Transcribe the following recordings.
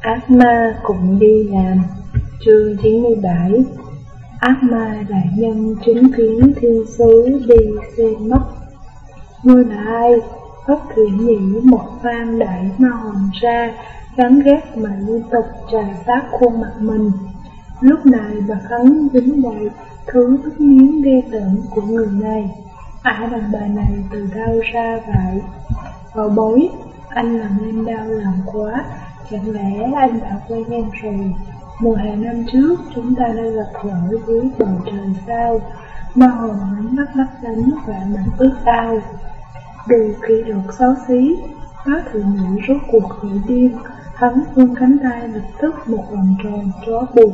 Ác ma cũng đi làm. Chương 97 Ác ma đại nhân chứng kiến thiên sứ đi xem mất. Ngươi là ai? Bất thủy nhĩ một phan đại ma hồn ra Gắn ghét mà liên tục trà sát khuôn mặt mình. Lúc này bà khấn dính đầy thứ tức miếng ghê tởm của người này. Ai đàn bà này từ đâu ra vậy? Vào bối, anh làm em đau lòng quá. Chẳng lẽ anh đã quen em rồi? Mùa hè năm trước, chúng ta đã gặp gỡ dưới bầu trời sao? mà hồn ánh mắt lấp lánh và mảnh ước ao. Đủ khi được xấu xí, bác thượng nhị rốt cuộc khởi điên, hắn vươn cánh tay lập tức một vòng tròn trói buộc,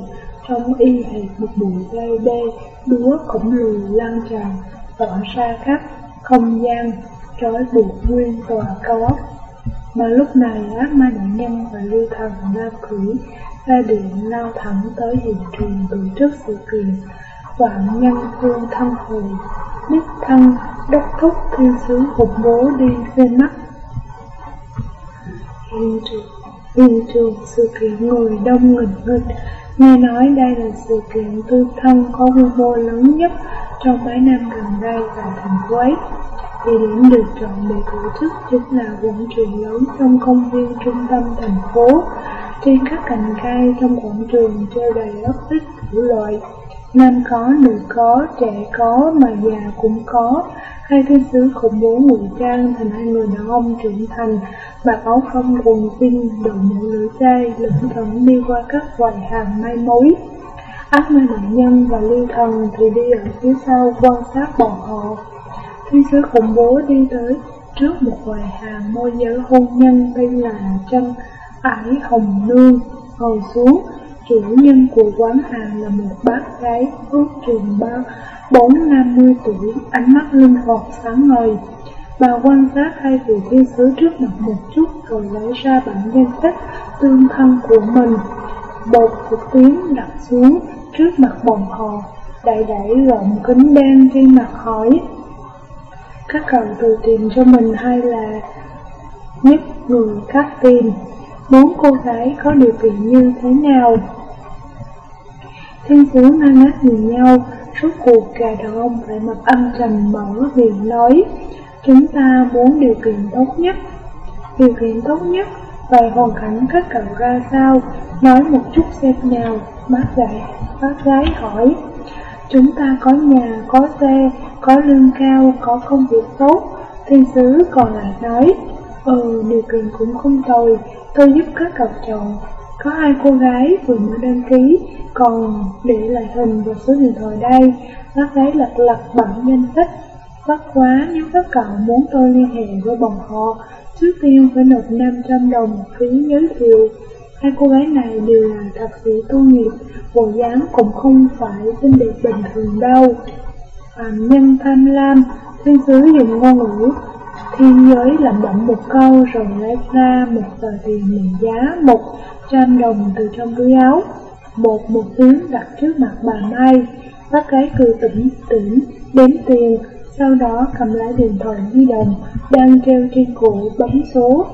trong y hệt một bụi gai đê, đúa khổng lồ lan tràn, tỏ ra khắp không gian, trói buộc nguyên tòa cao ốc. Mà lúc này ác ma đại nhân và lưu thần ra khủy ra điện lao thẳng tới hiện trường tổ chức sự kiện Vạn nhân vương thân hồi Đích thân đốc thúc thiên sứ hụt bố đi xem mắt. Hiện trường, hiện trường sự kiện người đông nghịch nghịch. Nghe nói đây là sự kiện tư thân có quy mô lớn nhất trong mấy năm gần đây tại thành phố ấy. Địa điểm được chọn để tổ chức chính là quảng trường lớn trong công viên trung tâm thành phố. Trên các cành cây trong quảng trường treo đầy ốc vít đủ loại. Nam có, nữ có, trẻ có, mà già cũng có. Hai thiên sứ khủng bố ngụy trang thành hai người đàn ông trưởng thành, mặc áo phong quần jean, đội mũ lưỡi chai, lững thững đi qua các quầy hàng mai mối. Ác ma nạn nhân và lưu thần thì đi ở phía sau quan sát bọn họ thế sứ khủng bố đi tới trước một quầy hàng môi giới hôn nhân tên là Trân Ải Hồng Nương ngồi xuống. Chủ nhân của quán hàng là một bác gái ước chừng ba bốn năm mươi tuổi, ánh mắt linh hoạt sáng ngời. Bà quan sát hai vị thiên sứ trước mặt một chút rồi lấy ra bản danh sách tương thân của mình. Bột một tiếng đặt xuống trước mặt bọn họ, đại đẩy rộng kính đen trên mặt hỏi các cậu tự tìm cho mình hay là nhất người khác tìm? Muốn cô gái có điều kiện như thế nào? Thiên sứ na nát nhìn nhau Suốt cuộc gà đàn ông phải mặt âm trầm mở miệng nói Chúng ta muốn điều kiện tốt nhất. Điều kiện tốt nhất? Và hoàn cảnh các cậu ra sao? Nói một chút xem nào Bác gái, bác gái hỏi. Chúng ta có nhà, có xe, có lương cao, có công việc tốt. Thiên sứ còn lại nói, ừ, điều kiện cũng không tồi, tôi giúp các cậu chồng. Có hai cô gái vừa mới đăng ký, còn để lại hình và số điện thoại đây. Bác gái lật lật bản danh sách. Bất quá nếu các cậu muốn tôi liên hệ với bọn họ, trước tiên phải nộp 500 đồng phí giới thiệu. Hai cô gái này đều là thật sự tu nghiệp, bộ dáng cũng không phải xinh đẹp bình thường đâu. Phạm nhân tham lam, thiên sứ dùng ngôn ngữ thiên giới lẩm bẩm một câu rồi lấy ra một tờ tiền mệnh giá một trăm đồng từ trong túi áo. Một một tiếng đặt trước mặt bà Mai, bác gái cười tỉnh tỉnh đếm tiền, sau đó cầm lấy điện thoại di động đang treo trên cổ bấm số.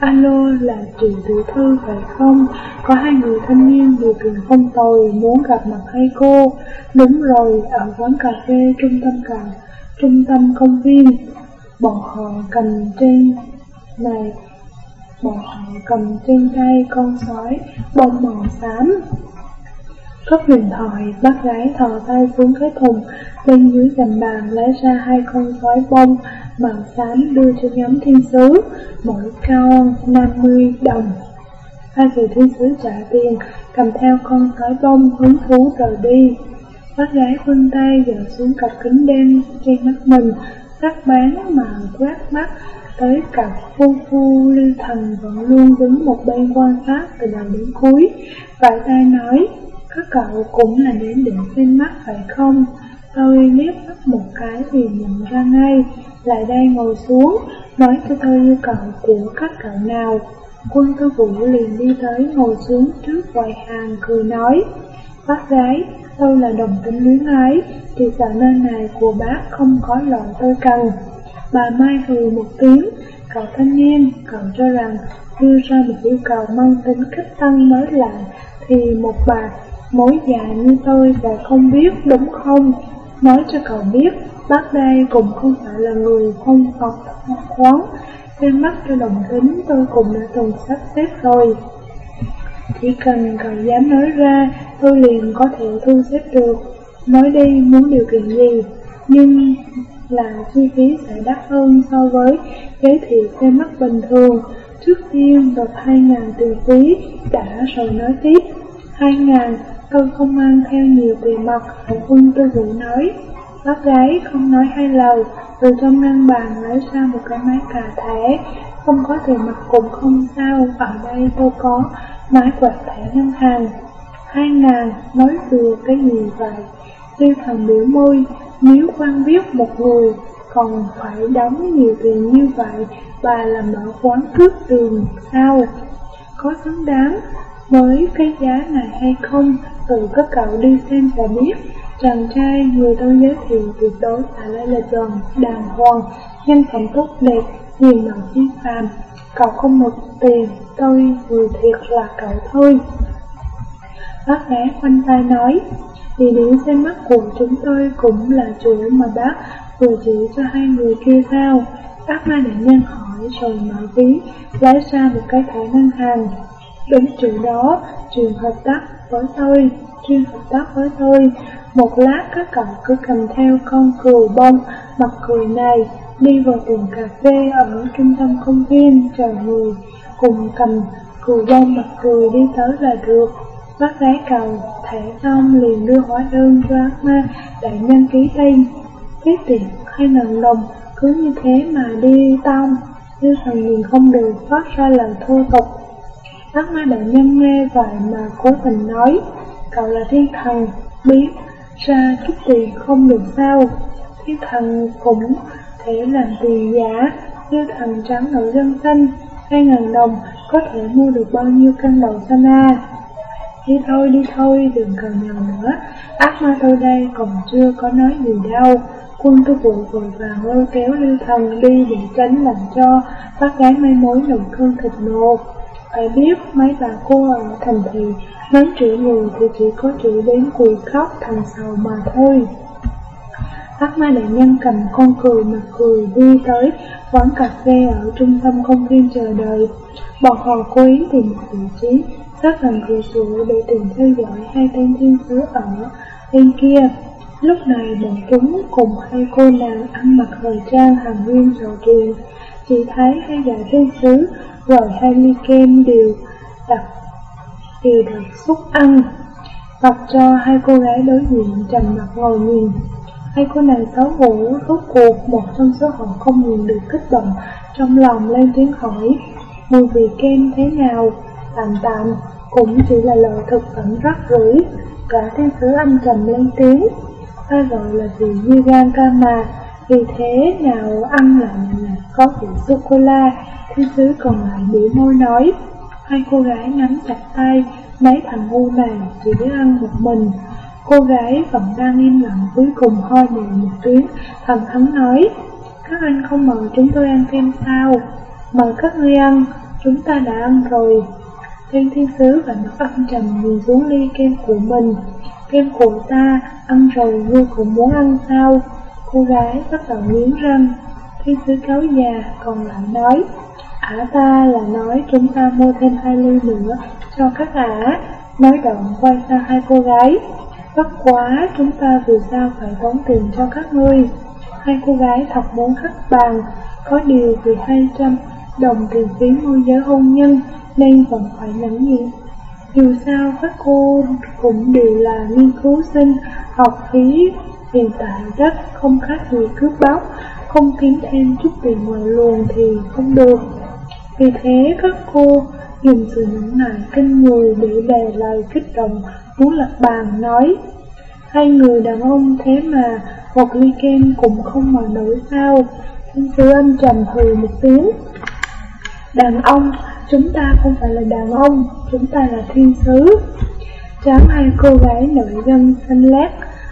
Alo là Trì Tiểu Thư phải không? Có hai người thanh niên điều kiện không tồi muốn gặp mặt hai cô. Đúng rồi, ở quán cà phê trung tâm cà, trung tâm công viên. Bọn họ cầm trên này, bọn họ cầm trên tay con sói bông màu xám. Cất điện thoại, bác gái thò tay xuống cái thùng, bên dưới gầm bàn lấy ra hai con sói bông màu xám đưa cho nhóm thiên sứ, mỗi con 50 đồng. Hai người thiên sứ trả tiền, cầm theo con sói bông hứng thú rời đi. Bác gái vươn tay dở xuống cặp kính đen trên mắt mình, sắc bán mà quét mắt tới cặp phu phu lưu thần vẫn luôn đứng một bên quan sát từ đầu đến cuối. Vải tay nói, các cậu cũng là đến để xem mắt phải không? Tôi liếc mắt một cái thì nhận ra ngay, lại đây ngồi xuống, nói cho tôi yêu cầu của các cậu nào. Quân tư vũ liền đi tới ngồi xuống trước quầy hàng cười nói, bác gái, tôi là đồng tính luyến ái, thì sợ nơi này của bác không có loại tôi cần. Bà Mai hừ một tiếng, Cậu thanh niên, cậu cho rằng đưa ra một yêu cầu mang tính kích tăng mới lạ thì một bà mối già như tôi và không biết đúng không? Nói cho cậu biết, bác đây cũng không phải là người không học khoáng. Trên mắt cho đồng tính tôi cũng đã từng sắp xếp rồi. Chỉ cần cậu dám nói ra, tôi liền có thể thu xếp được. Nói đi muốn điều kiện gì, nhưng là chi phí sẽ đắt hơn so với giới thiệu xem mắt bình thường. Trước tiên nộp 2.000 tiền phí, đã rồi nói tiếp. 2.000, tôi không mang theo nhiều tiền mặt, quân tư vũ nói. Bác gái không nói hai lời, từ trong ngăn bàn lấy ra một cái máy cà thẻ, không có tiền mặt cũng không sao, ở đây tôi có máy quẹt thẻ ngân hàng. Hai ngàn, nói vừa cái gì vậy? Tiêu thần biểu môi, nếu quan biết một người còn phải đóng nhiều tiền như vậy, bà là mở quán cướp đường sao? Có xứng đáng với cái giá này hay không, từ các cậu đi xem và biết. Chàng trai người tôi giới thiệu tuyệt đối là là là tròn, đàng hoàng, nhân phẩm tốt đẹp, nhìn bằng chi phàm. Cậu không nộp tiền, tôi vừa thiệt là cậu thôi. Bác gái quanh tay nói, địa điểm xem mắt của chúng tôi cũng là chỗ mà bác vừa chỉ cho hai người kia sao. Bác mai đại nhân hỏi rồi mở ví, lấy ra một cái thẻ ngân hàng đến chỗ đó, trường hợp tác với tôi, chuyên hợp tác với tôi. Một lát các cậu cứ cầm theo con cừu bông mặt cười này đi vào tiệm cà phê ở trung tâm công viên chờ người cùng cầm cừu bông mặt cười đi tới là được. Bác gái cầu thẻ xong liền đưa hóa đơn cho ác ma đại nhân ký tên. Tiết tiền hai ngàn đồng cứ như thế mà đi tông. Như thần nhìn không được phát ra lời thô tục. Ác ma đại nhân nghe vậy mà cố tình nói, cậu là thiên thần, biết ra chút tiền không được sao. Thiên thần cũng thể làm tiền giả, như thần trắng ở dân xanh, hai ngàn đồng có thể mua được bao nhiêu căn đầu xanh à. Đi thôi, đi thôi, đừng cần nhờ nữa, ác ma tôi đây còn chưa có nói gì đâu. Quân tư vụ vội vàng lôi kéo lưu thần đi để tránh làm cho bác gái mấy mối nồng cơn thịt nộp. Phải biết mấy bà cô ở thành thị nói chuyện người thì chỉ có chuyện đến quỳ khóc thành sầu mà thôi. Ác ma đại nhân cầm con cười mà cười đi tới quán cà phê ở trung tâm công viên chờ đợi. Bọn họ cố ý tìm một vị trí sát gần cửa sổ để tìm theo dõi hai tên thiên sứ ở bên kia. Lúc này bọn chúng cùng hai cô nàng ăn mặc thời trang hàng nguyên trò chuyện. Chỉ thấy hai gã thiên sứ rồi hai ly kem đều đặt đều đặt xúc ăn. Mặc cho hai cô gái đối diện trầm mặt ngồi nhìn. Hai cô nàng xấu hổ rốt cuộc một trong số họ không nhìn được kích động, trong lòng lên tiếng hỏi, mùi vị kem thế nào tạm tạm, cũng chỉ là loại thực phẩm rất rưởi cả thiên sứ âm trầm lên tiếng ta gọi là gì như gan ca mà vì thế nào ăn lại là có vị sô-cô-la thiên sứ còn lại biểu môi nói hai cô gái nắm chặt tay mấy thằng ngu này chỉ biết ăn một mình Cô gái vẫn đang im lặng cuối cùng ho nhẹ một tiếng, thầm thắn nói, các anh không mời chúng tôi ăn kem sao? Mời các ngươi ăn, chúng ta đã ăn rồi. Tên thiên sứ và mặt âm trầm nhìn xuống ly kem của mình. Kem của ta, ăn rồi ngươi cũng muốn ăn sao? Cô gái bắt đầu nghiến răng. Thiên sứ cáo già còn lại nói, ả ta là nói chúng ta mua thêm hai ly nữa cho các ả. Nói động quay sang hai cô gái. Bất quá, chúng ta vì sao phải tốn tiền cho các ngươi? Hai cô gái thật muốn khách bàn, có điều vì 200 đồng tiền phí môi giới hôn nhân nên vẫn phải nhẫn nhịn. Dù sao các cô cũng đều là nghiên cứu sinh, học phí hiện tại rất không khác gì cướp bóc, không kiếm thêm chút tiền ngoài luồng thì không được. Vì thế các cô dùng sự nhẫn nại kinh người để đè lời kích động muốn lập bàn nói Hai người đàn ông thế mà một ly kem cũng không mà nổi sao? Thiên sứ anh trầm hừ một tiếng. Đàn ông, chúng ta không phải là đàn ông, chúng ta là thiên sứ. Tráng hai cô gái nổi gân xanh lét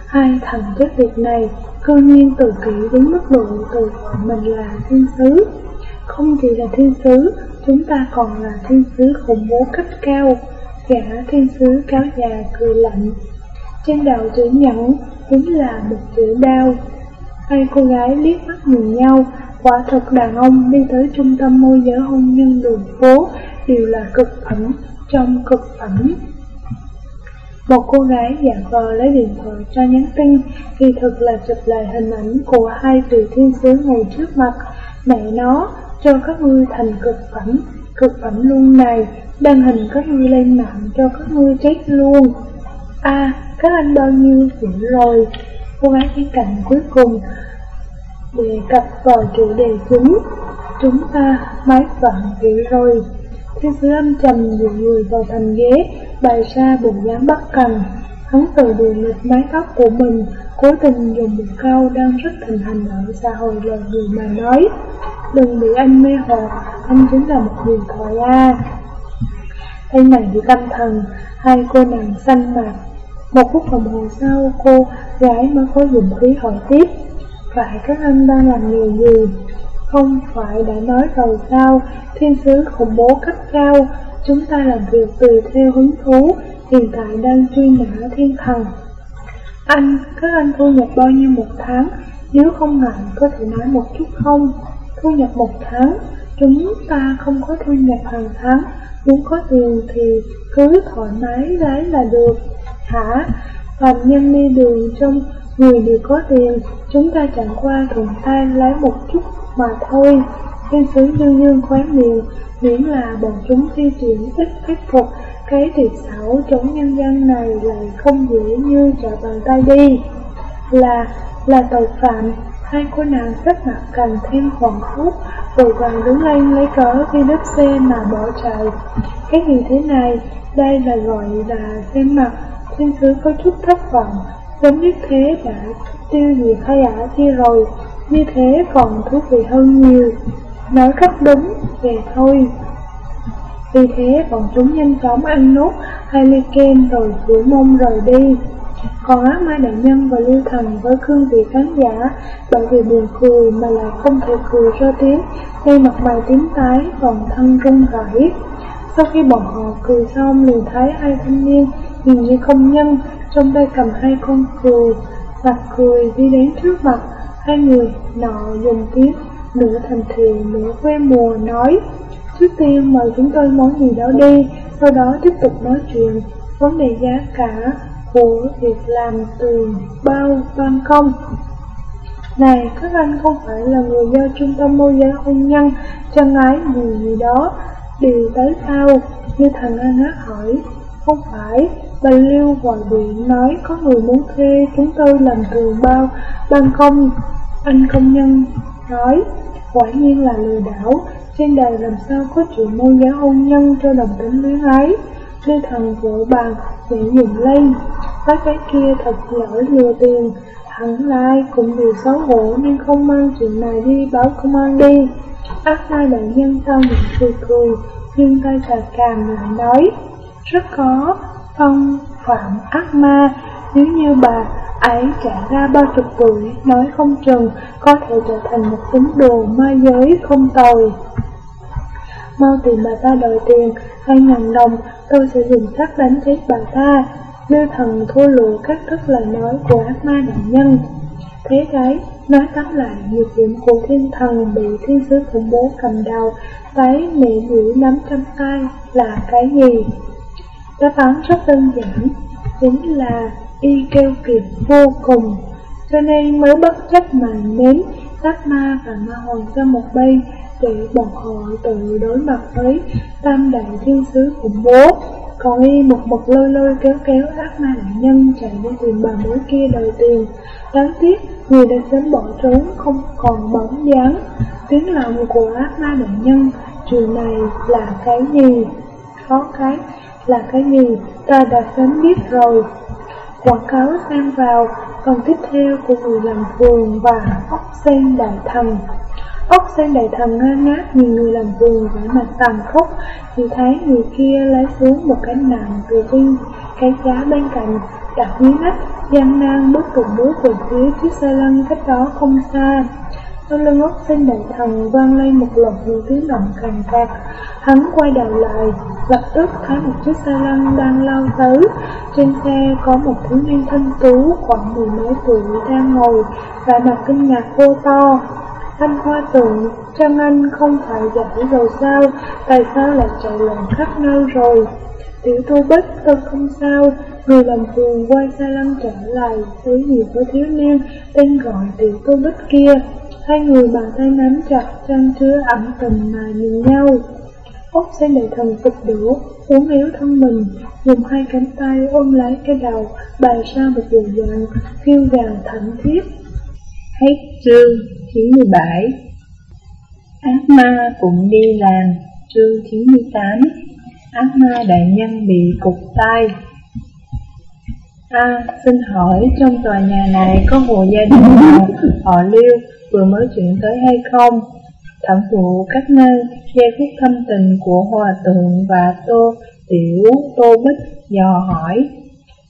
Hai thằng chết việc này, cơ nhiên tự kỷ đến mức độ tự gọi mình là thiên sứ Không chỉ là thiên sứ, chúng ta còn là thiên sứ khủng bố cấp cao. Gã thiên sứ cáo già cười lạnh. Trên đầu chữ nhẫn chính là một chữ đao. Hai cô gái liếc mắt nhìn nhau, quả thật đàn ông đi tới trung tâm môi giới hôn nhân đường phố đều là cực phẩm trong cực phẩm. Một cô gái giả vờ lấy điện thoại cho nhắn tin, kỳ thực là chụp lại hình ảnh của hai vị thiên sứ ngồi trước mặt. Mẹ nó, cho các ngươi thành cực phẩm, cực phẩm luôn này, đăng hình các ngươi lên mạng cho các ngươi chết luôn. a à, các anh bao nhiêu chuyện rồi? Cô gái bên cạnh cuối cùng đề cập vào chủ đề chính. Chúng ta mấy vạn chuyện rồi. Thiên sứ âm trầm dựa người vào thành ghế, bày ra bộ dáng bắt cần. Hắn từ điều nghịch mái tóc của mình, cố tình dùng một câu đang rất thịnh hành ở xã hội lời người mà nói. Đừng bị anh mê hoặc, anh chính là một người thoại a. Thấy này bị tâm thần, hai cô nàng xanh mặt. Một phút đồng hồ sau, cô gái mới có dùng khí hỏi tiếp. Vậy các anh đang làm nghề gì? Không phải đã nói rồi sao, thiên sứ khủng bố cấp cao, chúng ta làm việc tùy theo hứng thú, hiện tại đang truy nã thiên thần. Anh, các anh thu nhập bao nhiêu một tháng, nếu không ngại có thể nói một chút không? Thu nhập một tháng, chúng ta không có thu nhập hàng tháng, muốn có tiền thì cứ thoải mái lấy là được. Hả? Phạm nhân đi đường trong người đều có tiền, chúng ta chẳng qua thuận tay lấy một chút mà thôi. Thiên sứ dương dương khóe miệng, miễn là bọn chúng thi triển ít thuyết phục, cái tuyệt xảo chống nhân dân này lại không dễ như trở bàn tay đi. Là, là tội phạm, hai cô nàng sắc mặt càng thêm hoảng hốt, vội vàng đứng lên lấy cớ khi đứt xe mà bỏ chạy. Cái gì thế này, đây là gọi là xem mặt, thiên sứ có chút thất vọng, giống như thế đã tiêu diệt hai ả kia rồi, như thế còn thú vị hơn nhiều. Nói rất đúng, về thôi. Vì thế bọn chúng nhanh chóng ăn nốt hai ly kem rồi rủi mông rời đi. Còn ác ma đại nhân và lưu thần với cương vị khán giả bởi vì buồn cười mà lại không thể cười ra tiếng nên mặt mày tím tái toàn thân run rẩy. Sau khi bọn họ cười xong liền thấy hai thanh niên nhìn như công nhân trong tay cầm hai con cừu mặt cười đi đến trước mặt hai người nọ dùng tiếng nửa thành thị nửa quê mùa nói, trước tiên mời chúng tôi món gì đó đi, sau đó tiếp tục nói chuyện. Vấn đề giá cả của việc làm tường bao ban công. Này, các anh không phải là người do trung tâm môi giới hôn nhân chân ái gì gì đó, điều tới sao như thằng An ngát hỏi. Không phải, Bà Lưu gọi điện nói có người muốn thuê chúng tôi làm tường bao ban công. Anh công nhân nói, quả nhiên là lừa đảo, trên đời làm sao có chuyện môi giá hôn nhân cho đồng tính luyến ái. Lê thần vội bàn, nhảy nhìn lên, Các cái kia thật giỏi lừa tiền, hẳn lai cũng vì xấu hổ nên không mang chuyện này đi báo công an đi. Ác lai đại nhân sau miệng cười cười, nhưng tay cà càm lại nói, rất có, phong Phạm Ác Ma, nếu như bà ấy trả ra ba chục tuổi, nói không chừng có thể trở thành một tín đồ ma giới không tồi. Mau tìm bà ta đòi tiền, hai ngàn đồng, tôi sẽ dùng sắt đánh chết bà ta. Lưu thần thua lụa các thức lời nói của ác ma đại nhân. Thế đấy, nói tóm lại, nhược điểm của thiên thần bị thiên sứ khủng bố cầm đầu, cái mẹ nữ nắm trong tay là cái gì? Đáp án rất đơn giản, chính là y keo kiệt vô cùng, cho nên mới bất chấp mà ném sát ma và ma hồn ra một bên để bọn họ tự đối mặt với tam đại thiên sứ khủng bố. Còn y một mực lôi lôi kéo kéo ác ma đại nhân chạy đi tìm bà mối kia đòi tiền. Đáng tiếc, người đã sớm bỏ trốn không còn bóng dáng. Tiếng lòng của ác ma đại nhân, chuyện này là cái gì? Khó cái là cái gì ta đã sớm biết rồi. Quảng cáo xem vào, phần tiếp theo của người làm vườn và ốc sen đại thần. Ốc sen đại thần ngơ ngác nhìn người làm vườn vẻ mặt tàn khốc, thì thấy người kia lấy xuống một cái nặng từ trên cái giá bên cạnh, đặt dưới nách, gian nan bước từng bước về phía chiếc xe lăn cách đó không xa. Sau lưng ốc sinh đại thần vang lên một lần những tiếng động khàn khàn. Hắn quay đầu lại, lập tức thấy một chiếc xe lăn đang lao tới. Trên xe có một thiếu niên thanh tú khoảng mười mấy tuổi đang ngồi, và mặt kinh ngạc vô to. Anh hoa tượng, chân anh không phải giải rồi sao, tại sao lại chạy loạn khắp nơi rồi? Tiểu tu bích tôi không sao, người làm vườn quay xe lăn trở lại, đối diện với thiếu niên tên gọi tiểu tu bích kia. Hai người bàn tay nắm chặt chân chứa ẩm tình mà nhìn nhau. Ốc sen đại thần phục đổ, uống yếu thân mình, dùng hai cánh tay ôm lấy cái đầu, bày ra một bộ dạng phiêu gào thẳng thiết. Hết chương 97 Ác ma cũng đi làm Chương 98 Ác ma đại nhân bị cục tay A, à, xin hỏi trong tòa nhà này có hộ gia đình nào họ Liêu vừa mới chuyển tới hay không? Thẩm vụ các nơi giây phút thâm tình của Hòa Tượng và Tô Tiểu Tô Bích dò hỏi.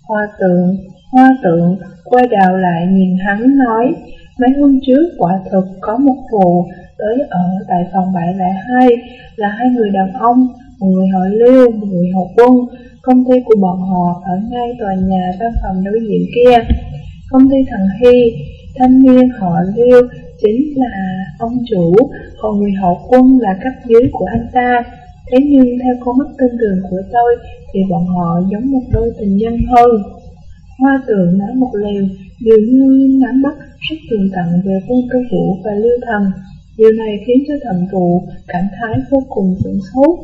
Hoa Tượng, Hoa Tượng quay đầu lại nhìn hắn nói, mấy hôm trước quả thực có một vụ tới ở tại phòng 702 là hai người đàn ông, một người họ lưu một người họ Quân, công ty của bọn họ ở ngay tòa nhà văn phòng đối diện kia. Công ty thằng Hy, thanh niên họ Liêu chính là ông chủ, còn người hậu quân là cấp dưới của anh ta. Thế nhưng theo con mắt tương đường của tôi thì bọn họ giống một đôi tình nhân hơn. Hoa tường nói một liều, dường như nắm bắt rất tường tận về quân cơ vũ và lưu thần. Điều này khiến cho thẩm vụ cảm thấy vô cùng sửng sốt.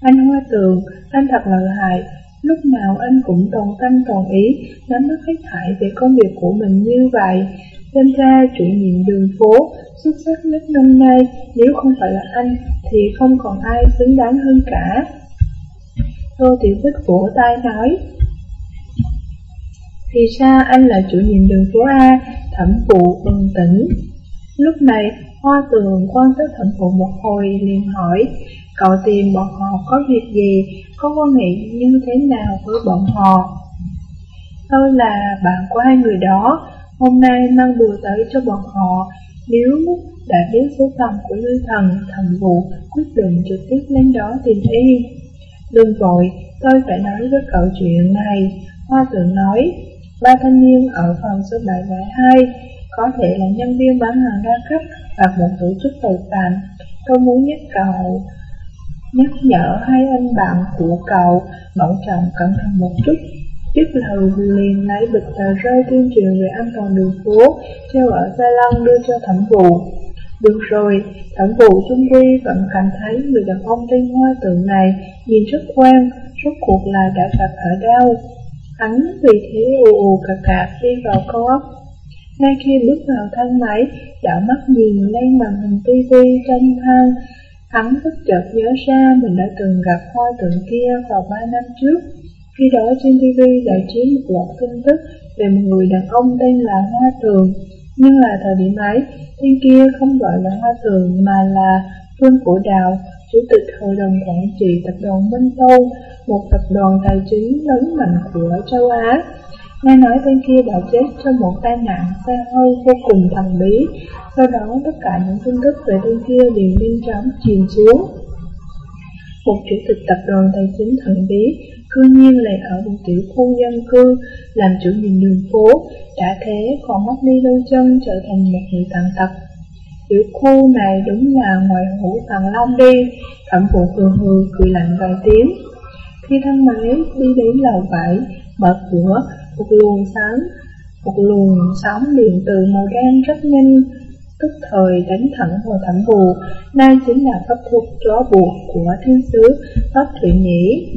Anh Hoa Tường, anh thật lợi hại, lúc nào anh cũng toàn tâm toàn ý nắm bắt hết thảy về công việc của mình như vậy. Xem ra chủ nhiệm đường phố xuất sắc nhất năm nay, nếu không phải là anh thì không còn ai xứng đáng hơn cả. Tô Tiểu Bích vỗ tay nói, Thì ra anh là chủ nhiệm đường phố A, thẩm phụ bừng tỉnh. Lúc này, Hoa Tường quan sát thẩm phụ một hồi liền hỏi, cậu tìm bọn họ có việc gì, có quan hệ như thế nào với bọn họ? Tôi là bạn của hai người đó, Hôm nay mang đùa tới cho bọn họ, nếu đã biết số phận của lưu thần, thần vụ quyết định trực tiếp lên đó tìm y. Đừng vội, tôi phải nói với cậu chuyện này. Hoa tượng nói, ba thanh niên ở phòng số 702 có thể là nhân viên bán hàng đa cấp hoặc một tổ chức tội phạm. Tôi muốn nhắc cậu nhắc nhở hai anh bạn của cậu bảo trọng cẩn thận một chút Dứt lời liền lấy bịch tờ rơi tuyên truyền về an toàn đường phố, treo ở xa lăng đưa cho thẩm vụ. Được rồi, thẩm vụ chung quy vẫn cảm thấy người đàn ông tên hoa tượng này nhìn rất quen, rốt cuộc là đã gặp ở đâu. Hắn vì thế ù ù cà cà đi vào câu ốc. Ngay khi bước vào thang máy, đảo mắt nhìn lên màn hình tivi trong thang, hắn bất chợt nhớ ra mình đã từng gặp hoa tượng kia vào ba năm trước. Khi đó trên TV giải trí một loạt tin tức về một người đàn ông tên là Hoa Tường, nhưng là thời điểm ấy, tên kia không gọi là Hoa Tường mà là Phương Cổ Đào, Chủ tịch Hội đồng Quản trị Tập đoàn Minh Tâu, một tập đoàn tài chính lớn mạnh của châu Á. Nghe nói tên kia đã chết trong một tai nạn xe hơi vô cùng thần bí, sau đó tất cả những tin tức về tên kia liền nhanh chóng chìm xuống. Một chủ tịch tập đoàn tài chính thần bí cư nhiên lại ở một tiểu khu dân cư, làm chủ nhiệm đường phố, đã thế còn mất đi đôi chân trở thành một người tàn tật. Tiểu khu này đúng là ngoài hữu tàng long đi, thẩm vụ hừ hừ cười lạnh vài tiếng. Khi thang máy đi đến lầu 7, mở cửa, một luồng sáng, một luồng sóng điện từ màu đen rất nhanh tức thời đánh thẳng vào thẩm vụ, nay chính là pháp thuật chó buộc của thiên sứ Pháp Thụy Nhĩ.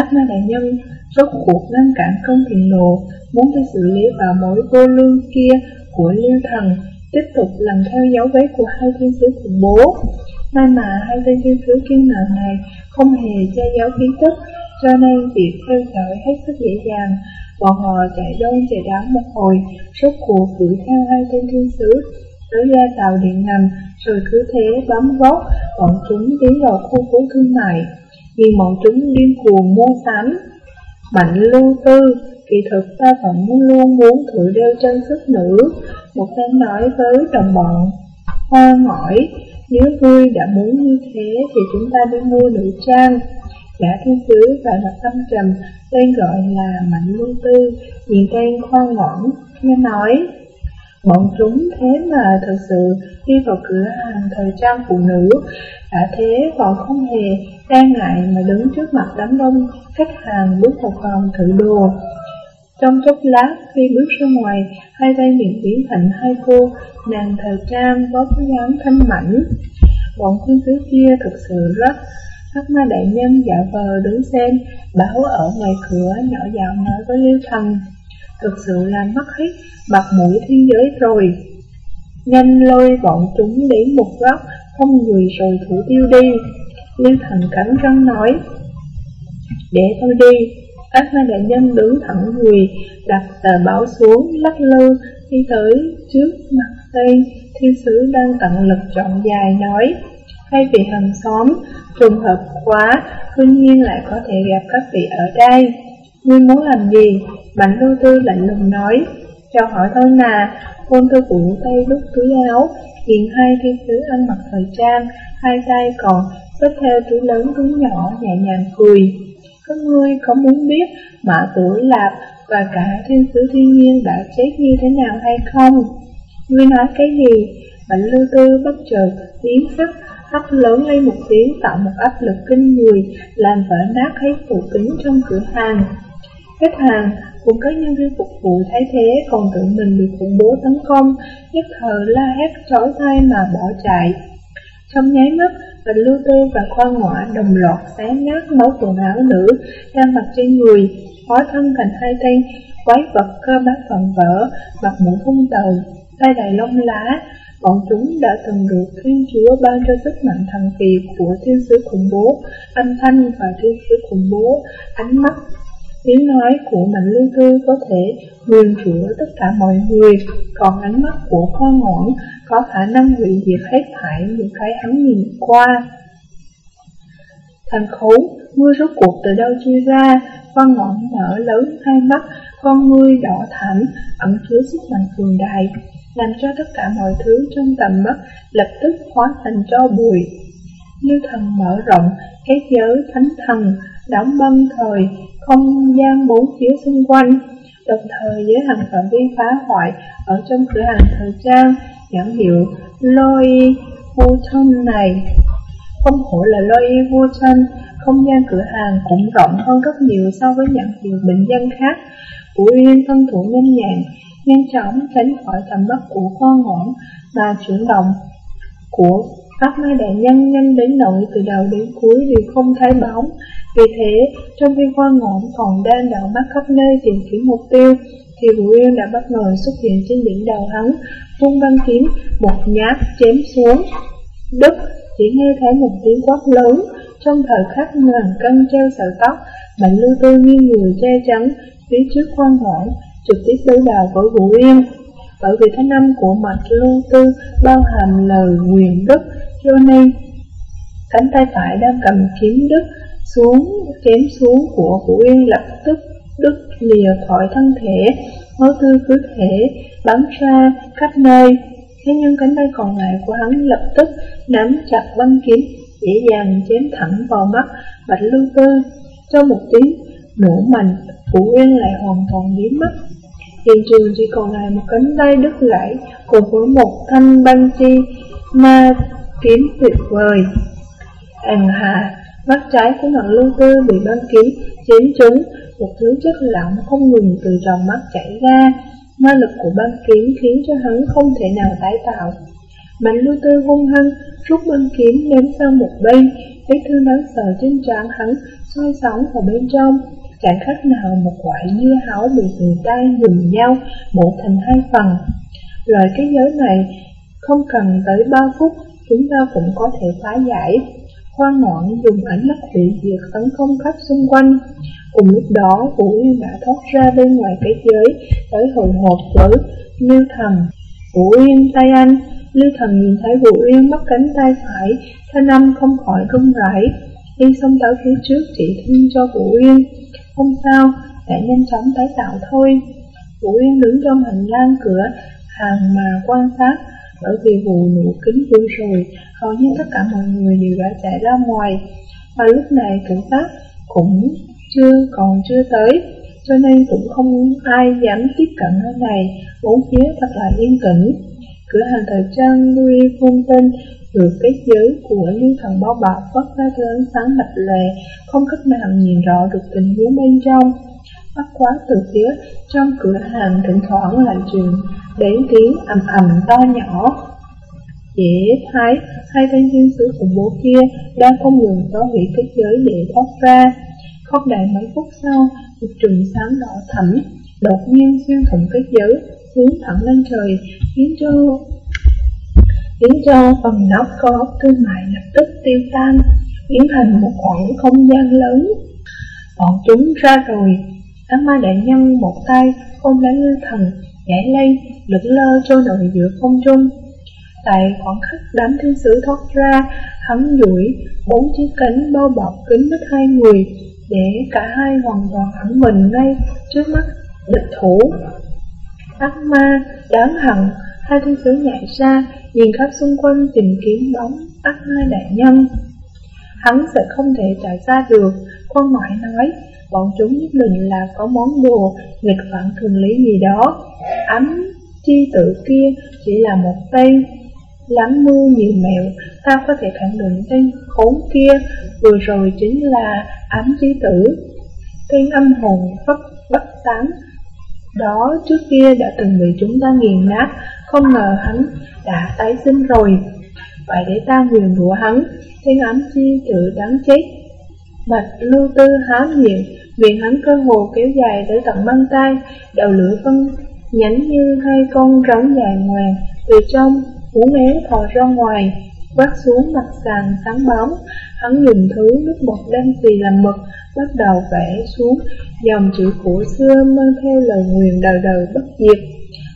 Ác ma đại nhân rốt cuộc ngăn cản công thiện nộ, muốn phải xử lý vào mối vô lương kia của liêu thần, tiếp tục lần theo dấu vết của hai thiên sứ khủng bố. May mà hai tên thiên sứ kiên nợ này không hề che giấu kiến thức, cho nên việc theo dõi hết sức dễ dàng. Bọn họ chạy đơn chạy đám một hồi, rốt cuộc đuổi theo hai tên thiên sứ, tới ra tàu điện ngầm, rồi cứ thế bấm gót, bọn chúng tiến vào khu phố thương mại nhưng bọn chúng điên cuồng mua sắm. Mạnh lưu tư, kỳ thực ta vẫn luôn muốn thử đeo chân sức nữ, một tên nói với đồng bọn. Hoa ngỏi, nếu vui đã muốn như thế thì chúng ta đi mua nữ trang. giả thiên sứ và mặt tâm trầm, tên gọi là Mạnh Lưu Tư, nhìn tên khoan ngõn, nghe nói. Bọn chúng thế mà thật sự đi vào cửa hàng thời trang phụ nữ, đã thế còn không hề e ngại mà đứng trước mặt đám đông khách hàng bước vào phòng thử đồ. Trong chốc lát khi bước ra ngoài, hai tay miệng biến thành hai cô, nàng thời trang có dáng thanh mảnh. Bọn quân sứ kia thực sự rất Hắc ma đại nhân giả vờ đứng xem, báo ở ngoài cửa nhỏ giọng nói với Liêu Thần. Thực sự là mất hết mặt mũi thiên giới rồi. Nhanh lôi bọn chúng đến một góc, không người rồi thủ tiêu đi. lưu Thần cắn răng nói, để tôi đi. Ác ma đại nhân đứng thẳng người, đặt tờ báo xuống, lắc lư, đi tới trước mặt cây, thiên sứ đang tận lực chọn dài nói, hay vì hàng xóm, trùng hợp quá, cư nhiên lại có thể gặp các vị ở đây. Ngươi muốn làm gì? Mạnh lưu tư lạnh lùng nói, cho hỏi thôi mà, quân tư vũ tay đút túi áo, nhìn hai thiên sứ ăn mặc thời trang, hai tay còn xếp theo túi lớn túi nhỏ nhẹ nhàng cười. Các ngươi có muốn biết mã tử lạp và cả thiên sứ thiên nhiên đã chết như thế nào hay không? Ngươi nói cái gì? Mạnh lưu tư bất chợt biến sắc hắt lớn lên một tiếng tạo một áp lực kinh người, làm vỡ nát hết tủ kính trong cửa hàng. Khách hàng cùng các nhân viên phục vụ thay thế còn tự mình bị khủng bố tấn công, nhất thời la hét trói tay mà bỏ chạy. Trong nháy mắt, Bạch Lưu Tư và Khoa Ngoại đồng loạt xé nát mẫu quần áo nữ đang mặc trên người, hóa thân thành hai tay quái vật cơ bát phần vỡ, mặt mũi hung tợn, tay đầy lông lá, Bọn chúng đã từng được Thiên Chúa ban cho sức mạnh thần kỳ của thiên sứ khủng bố, âm thanh và thiên sứ khủng bố, ánh mắt. Tiếng nói của Mạnh Lưu Thư có thể nguyền rủa tất cả mọi người, còn ánh mắt của con ngõn có khả năng hủy diệt hết thảy những cái hắn nhìn qua. Thành khấu, mưa rốt cuộc từ đâu chui ra, con ngọn mở lớn hai mắt, con ngươi đỏ thẳm, ẩn chứa sức mạnh cường đại, làm cho tất cả mọi thứ trong tầm mắt lập tức hóa thành cho bụi. Như thần mở rộng, cái giới thánh thần, đóng băng thời, không gian bốn phía xung quanh, đồng thời giới hành phạm vi phá hoại ở trong cửa hàng thời trang, nhãn hiệu Loi Vuitton này. Không hổ là Loi Vuitton, không gian cửa hàng cũng rộng hơn rất nhiều so với nhãn hiệu bình dân khác. Của Uyên thân thủ nhanh nhàng, nhanh chóng tránh khỏi tầm mắt của con ngõn và chuyển động của các mai đại nhân nhanh đến nỗi từ đầu đến cuối đều không thấy bóng. Vì thế, trong khi hoa ngọn còn đang đảo mắt khắp nơi tìm kiếm mục tiêu, thì Vũ Yên đã bất ngờ xuất hiện trên đỉnh đầu hắn, vung băng kiếm, một nhát chém xuống. Đức chỉ nghe thấy một tiếng quát lớn, trong thời khắc ngàn cân treo sợi tóc, mạnh lưu tư nghiêng người che chắn phía trước khoan ngọn trực tiếp đối đầu với Vũ Yên. Bởi vì thanh âm của mạch lưu tư bao hàm lời nguyện đức, cho nên cánh tay phải đang cầm kiếm đức xuống chém xuống của Vũ Yên lập tức đứt lìa khỏi thân thể, máu tươi cứ thể bắn ra khắp nơi. Thế nhưng cánh tay còn lại của hắn lập tức nắm chặt băng kiếm, dễ dàng chém thẳng vào mắt Bạch Lưu Tư. Trong một tiếng nổ mạnh, Vũ Yên lại hoàn toàn biến mất. Hiện trường chỉ còn lại một cánh tay đứt gãy cùng với một thanh băng chi ma kiếm tuyệt vời. hàng hà, mắt trái của mặt lưu tư bị băng kiếm chém trúng, một thứ chất lỏng không ngừng từ trong mắt chảy ra. Ma lực của băng kiếm khiến cho hắn không thể nào tái tạo. Mạnh lưu tư hung hăng, rút băng kiếm ném sang một bên, vết thương đáng sợ trên trán hắn soi sóng vào bên trong, Chẳng khác nào một quả dưa hấu bị người tay dùng nhau bổ thành hai phần. Loại cái giới này không cần tới 3 phút chúng ta cũng có thể phá giải. Hoa ngọn dùng ánh mắt hủy diệt tấn công khắp xung quanh. Cùng lúc đó, Vũ uyên đã thoát ra bên ngoài cái giới, tới hồi hộp với Lưu Thần. Vũ uyên tay anh, Lưu Thần nhìn thấy Vũ uyên mất cánh tay phải, thanh âm không khỏi run rẩy, đi xông tới phía trước chỉ thương cho Vũ uyên Không sao, đã nhanh chóng tái tạo thôi. Vũ uyên đứng trong hành lang cửa hàng mà quan sát, bởi vì vụ nổ kính vừa rồi, hầu như tất cả mọi người đều đã chạy ra ngoài, và lúc này cảnh sát cũng chưa còn chưa tới, cho nên cũng không ai dám tiếp cận nơi này, bốn phía thật là yên tĩnh. Cửa hàng thời trang Louis Vuitton được kết giới của lưu thần bao bọc phát ra thứ ánh sáng mạch lệ, không cách nào nhìn rõ được tình huống bên trong. Bắt quá từ phía trong cửa hàng thỉnh thoảng lại truyền đến tiếng ầm ầm to nhỏ. Dễ thấy hai tên thiên sứ khủng bố kia đang không ngừng phá hủy kết giới để thoát ra. Không đầy mấy phút sau, một trường sáng đỏ thẫm đột nhiên xuyên thủng kết giới, hướng thẳng lên trời, khiến cho khiến cho phần nóc có ốc thương mại lập tức tiêu tan, biến thành một khoảng không gian lớn. Bọn chúng ra rồi, ám ma đại nhân một tay ôm lấy lưu thần, nhảy lên, lững lơ trôi nổi giữa không trung. Tại khoảng khắc đám thiên sứ thoát ra, hắn duỗi bốn chiếc cánh bao bọc kính mít hai người, để cả hai hoàn toàn ẩn mình ngay trước mắt địch thủ. Ác ma đáng hận, hai thiên sứ nhảy ra, nhìn khắp xung quanh tìm kiếm bóng ác ma đại nhân. Hắn sẽ không thể chạy ra được, con ngoại nói, bọn chúng nhất định là có món đồ nghịch phản thường lý gì đó. Ấm chi tự kia chỉ là một tên lắm mưu nhiều mẹo, ta có thể khẳng định tên khốn kia vừa rồi chính là ám chi tử. Tên âm hồn bất bất tán đó trước kia đã từng bị chúng ta nghiền nát, không ngờ hắn đã tái sinh rồi. Vậy để ta nguyền rủa hắn, thiên ám chi tử đáng chết. Bạch lưu tư há miệng, miệng hắn cơ hồ kéo dài tới tận băng tay, đầu lưỡi phân nhánh như hai con rắn dài ngoài, từ trong, uốn éo thò ra ngoài, quát xuống mặt sàn sáng bóng. Hắn dùng thứ nước bọt đen xì làm mực, bắt đầu vẽ xuống dòng chữ cổ xưa mang theo lời nguyền đời đời bất diệt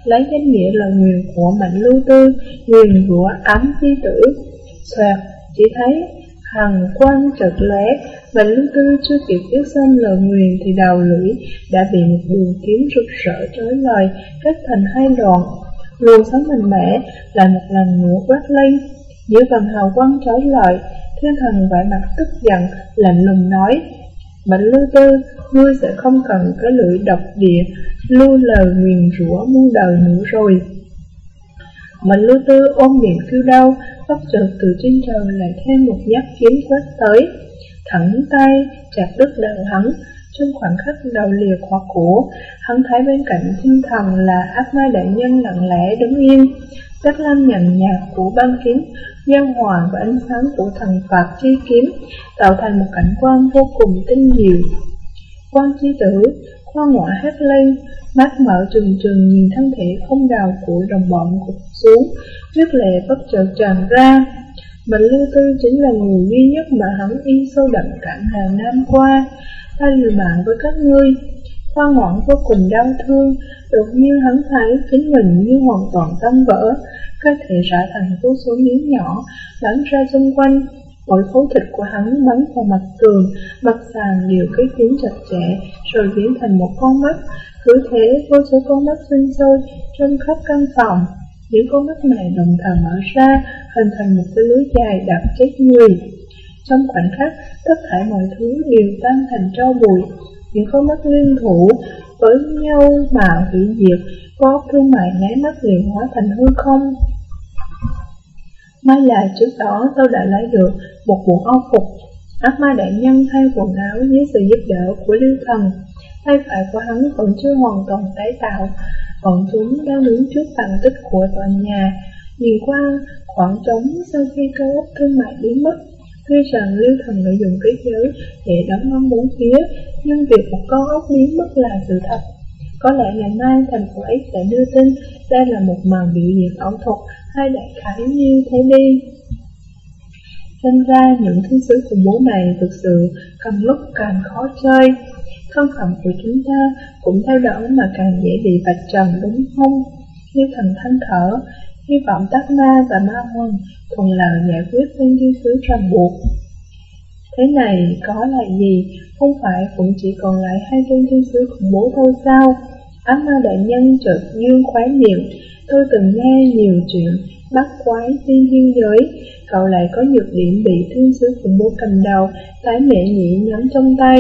lấy danh nghĩa lời nguyền của mạnh lưu tư, nguyền của ám chi tử. Xoẹt, chỉ thấy hằng quang chợt lóe, và lưu tư chưa kịp viết xong lời nguyền thì đầu lưỡi đã bị một đường kiếm rực rỡ trói lời, cắt thành hai đoạn. Luồng sống mạnh mẽ lại một lần nữa quát lên, giữa vầng hào quang trói lời, thiên thần vẻ mặt tức giận, lạnh lùng nói, Bạch lưu tư, ngươi sẽ không cần cái lưỡi độc địa, lưu lời nguyền rủa muôn đời nữa rồi. Mạnh lưu tư ôm miệng kêu đau, bất chợt từ trên trời lại thêm một nhát kiếm quét tới. Thẳng tay, chặt đứt đầu hắn, trong khoảnh khắc đầu lìa khóa cổ, hắn thấy bên cạnh thiên thần là ác ma đại nhân lặng lẽ đứng yên. Sắc lam nhàn nhạt của băng kiếm giao hòa và ánh sáng của thần Phật chi kiếm tạo thành một cảnh quan vô cùng tinh diệu. Quan chi tử, khoa ngọa hét lên, mắt mở trừng trừng nhìn thân thể không đào của đồng bọn cục xuống, huyết lệ bất chợt tràn ra. Mạnh lưu tư chính là người duy nhất mà hắn yên sâu đậm cảm hàng năm qua, ta liều mạng với các ngươi. Khoa ngọn vô cùng đau thương, đột nhiên hắn thấy chính mình như hoàn toàn tan vỡ, cơ thể rã thành vô số miếng nhỏ, bắn ra xung quanh. Mỗi khối thịt của hắn bắn vào mặt tường, mặt sàn đều cái tiếng chặt chẽ, rồi biến thành một con mắt. Cứ thế, vô số con mắt sinh sôi trong khắp căn phòng. Những con mắt này đồng thời mở ra, hình thành một cái lưới dài đặc chết người. Trong khoảnh khắc, tất cả mọi thứ đều tan thành tro bụi. Những con mắt liên thủ với nhau mà hủy diệt, có thương mại nháy mắt liền hóa thành hư không. May là trước đó tôi đã lấy được một bộ áo phục. Ác ma đại nhân thay quần áo dưới sự giúp đỡ của lưu thần. Tay phải của hắn vẫn chưa hoàn toàn tái tạo. Bọn chúng đang đứng trước tầng tích của tòa nhà. Nhìn qua khoảng trống sau khi cao ốc thương mại biến mất. Tuy rằng lưu thần lợi dụng cái giới để đóng ngón bốn phía, nhưng việc một con ốc biến mất là sự thật. Có lẽ ngày mai thành phố ấy sẽ đưa tin đây là một màn biểu diễn ảo thuật hay đại khái như thế đi. Xem ra những thứ sứ của bố này thực sự càng lúc càng khó chơi. Thân phận của chúng ta cũng theo đó mà càng dễ bị vạch trần đúng không? Như thần thanh thở, hy vọng tắc ma và ma huân thuận lợi giải quyết tên thiên sứ ràng buộc. Thế này có là gì, không phải cũng chỉ còn lại hai tên thiên sứ khủng bố thôi sao? Ám ma đại nhân chợt dương khoái miệng, tôi từng nghe nhiều chuyện bắt quái tiên thiên giới, cậu lại có nhược điểm bị thiên sứ khủng bố cầm đầu, tái mẹ nhị nhắm trong tay.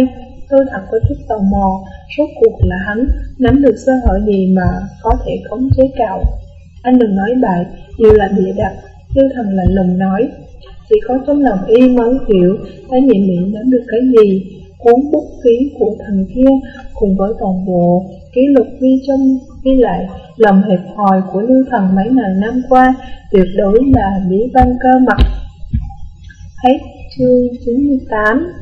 Tôi thật có chút tò mò, rốt cuộc là hắn nắm được sơ hở gì mà có thể khống chế cậu. Anh đừng nói bậy, đều là bịa đặt, Tiêu thần lạnh lùng nói. Chỉ có trong lòng y mới hiểu đã nhẹ miệng nắm được cái gì. Cuốn bút ký của thần kia cùng với toàn bộ ký lục ghi trong ghi lại lòng hẹp hòi của lưu thần mấy ngàn năm qua tuyệt đối là bí văn cơ mật. Hết chương 98